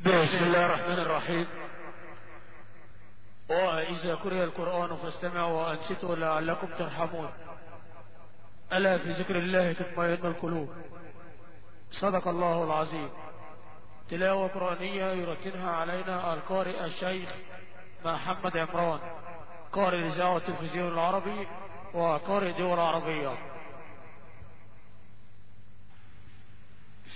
بسم الله الرحمن الرحيم. وإذا قرئ القرآن فاستمعوا وأنصتوا لعلكم ترحمون. ألا في ذكر الله تطمئن القلوب. صدق الله العظيم. تلاوة قرآنية يركنها علينا القارئ الشيخ محمد عمران، قارئ الإذاعة والتلفزيون العربي وقارئ دول العربية بسم الله الرحمن الرحيم إنا كل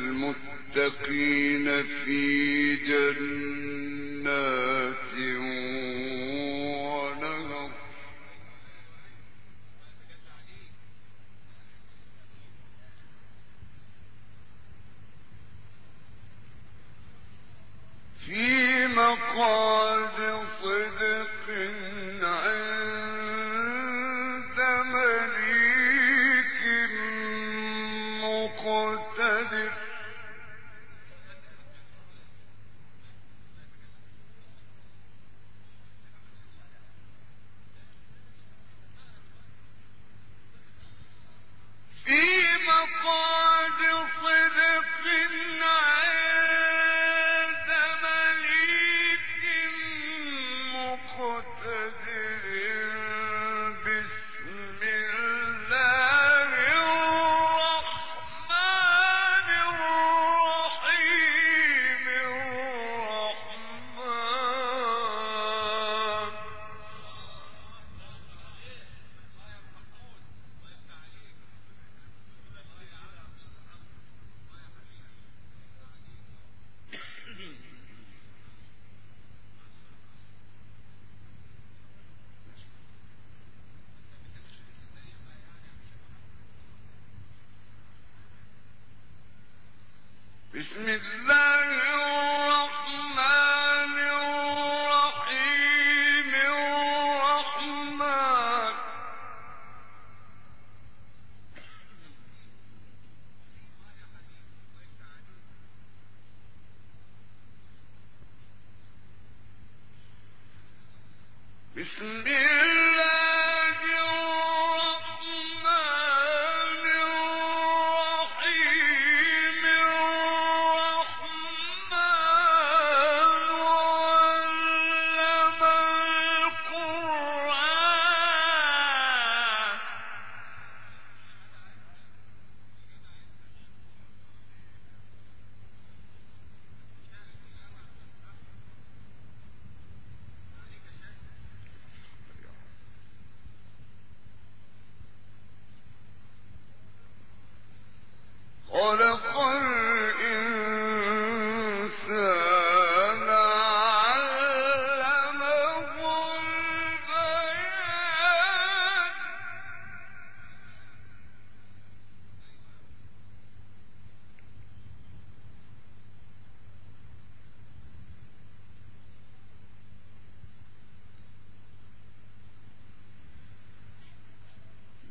المتقين في جنات في مقام بسم الله.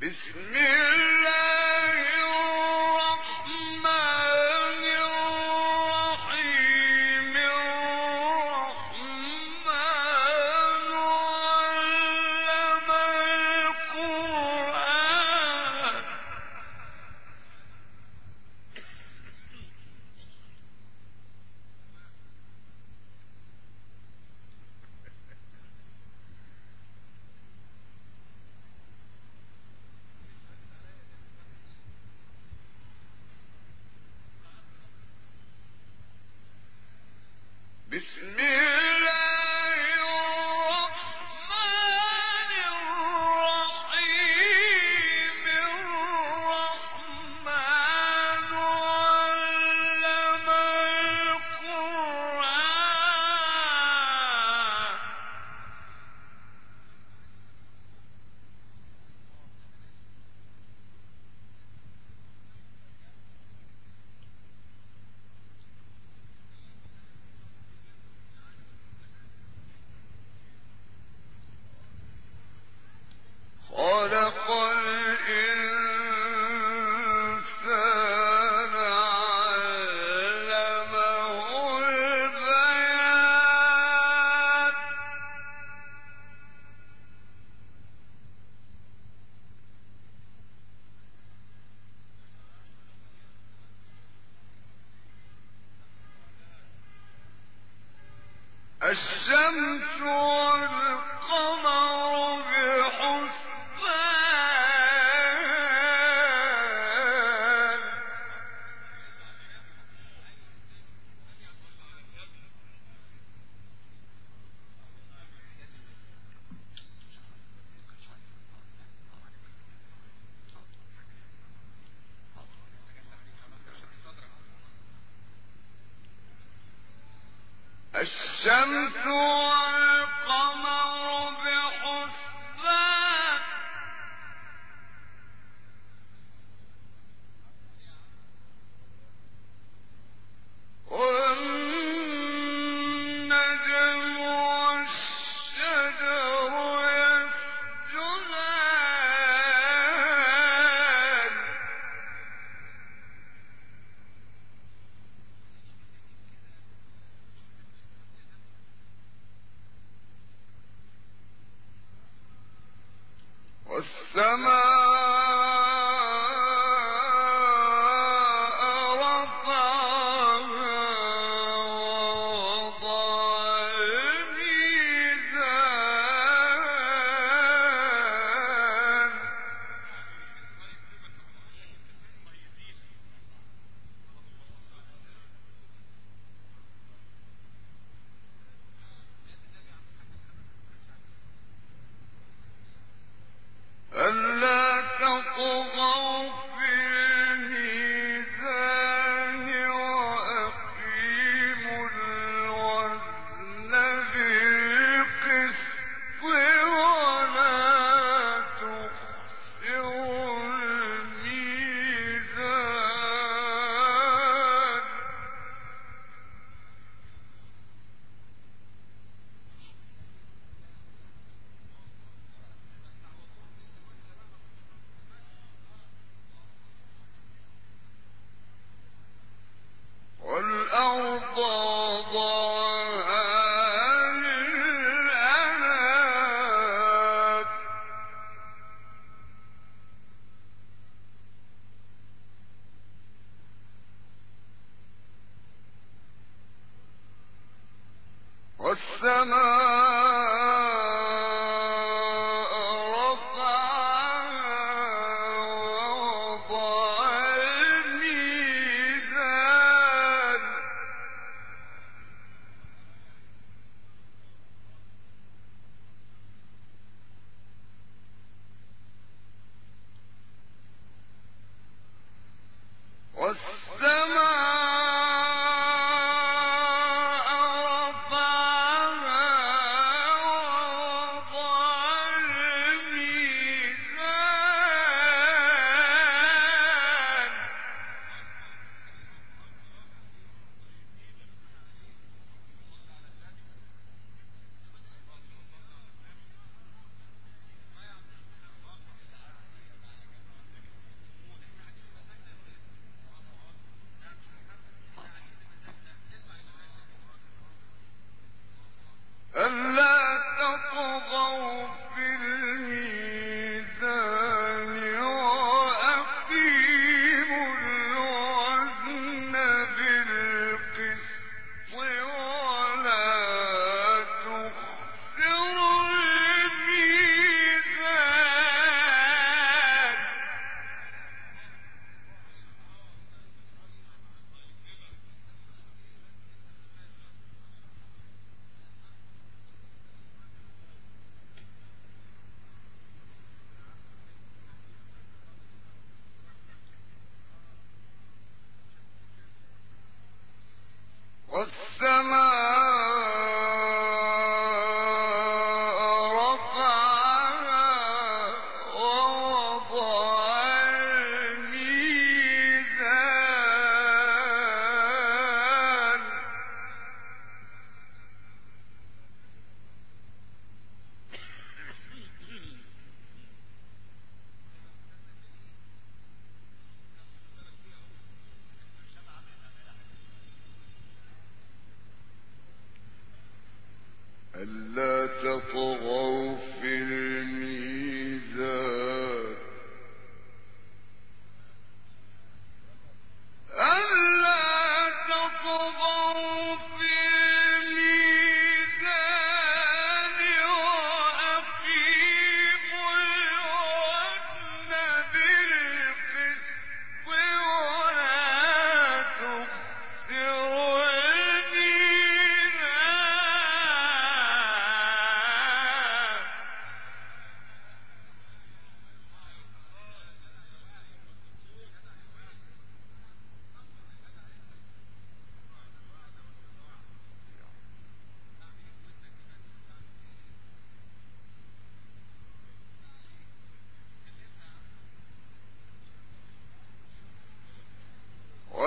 بسم بسم الله الشمس ألا تطغوا في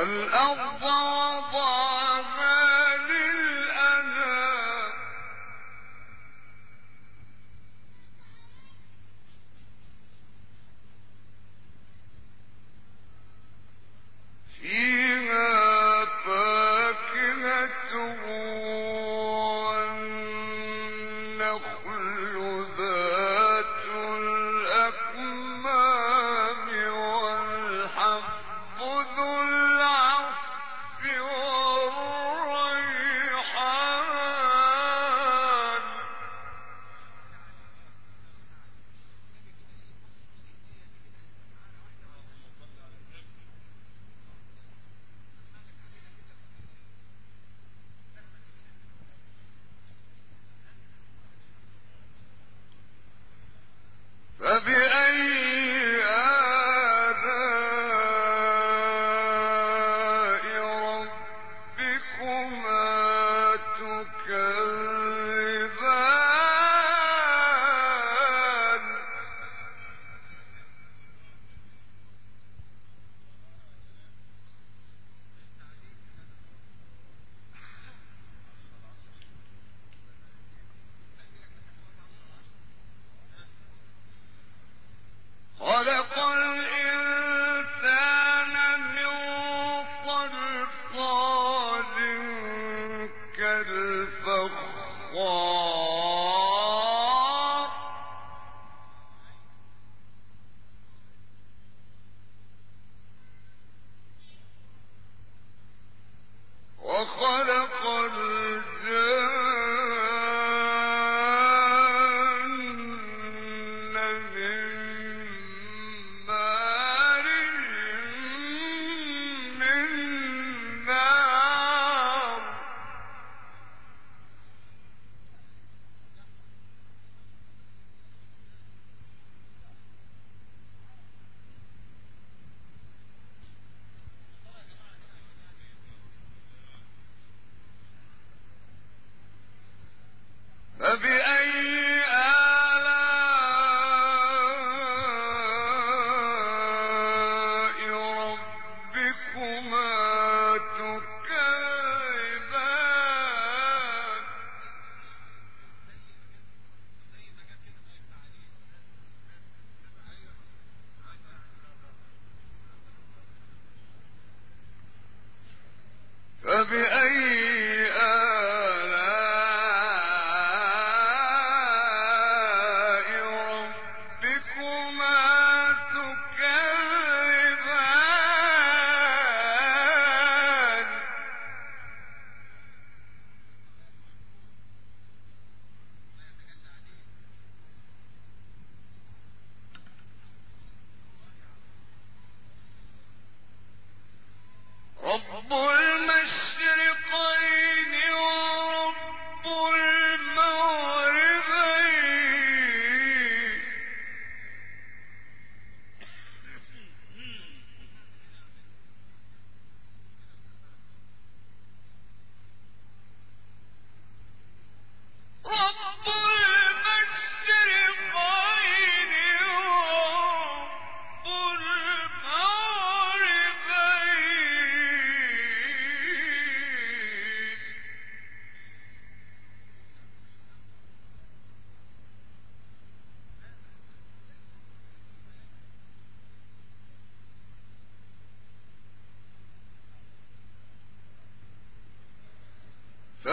والأرض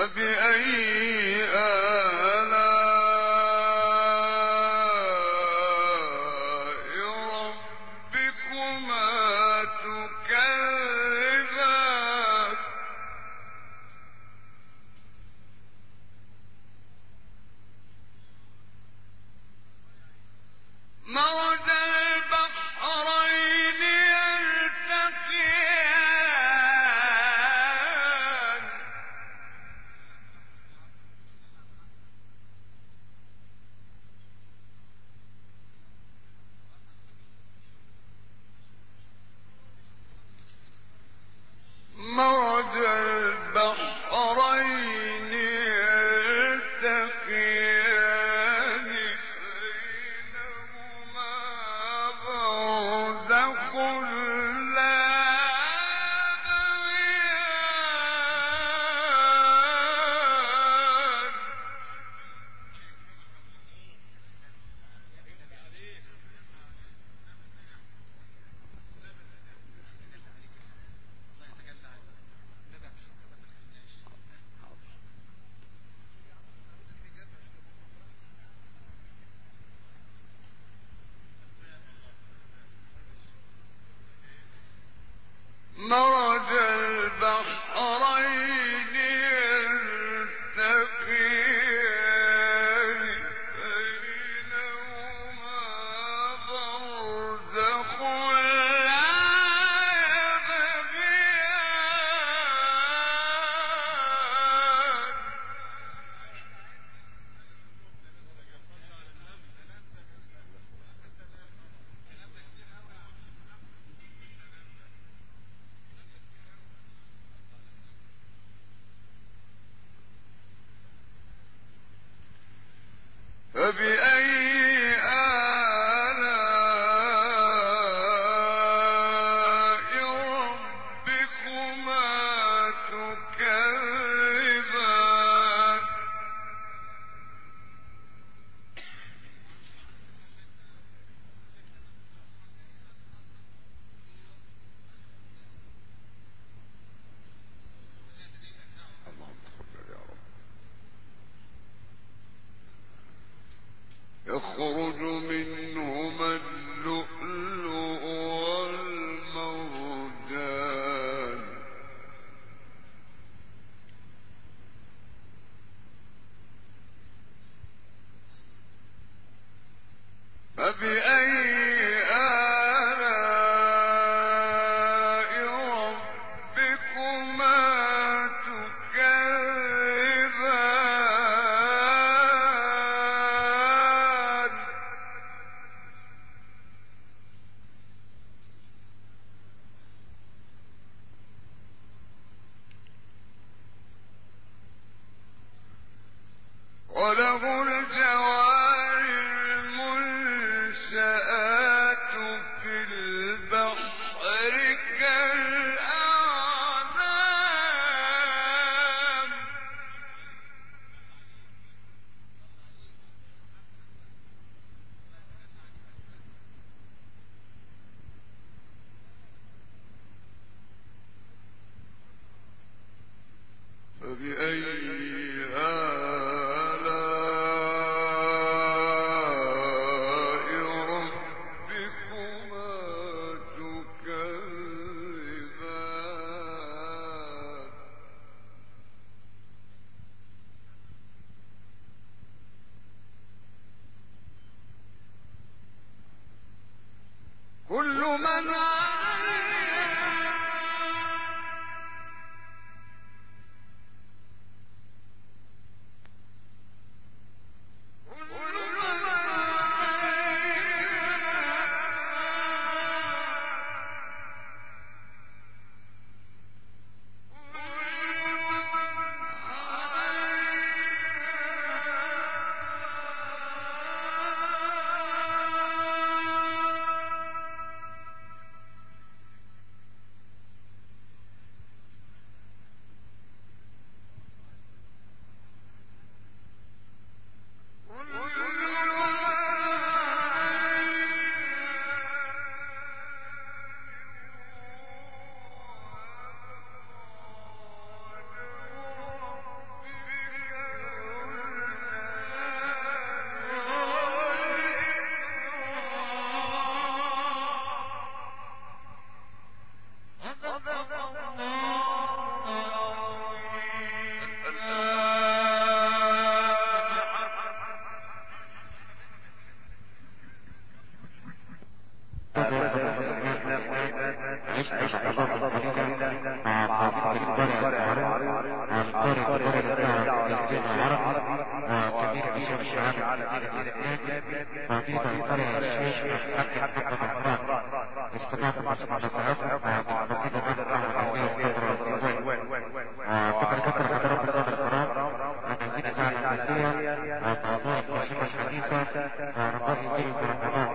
مجھے نہ فبأي الحديث عن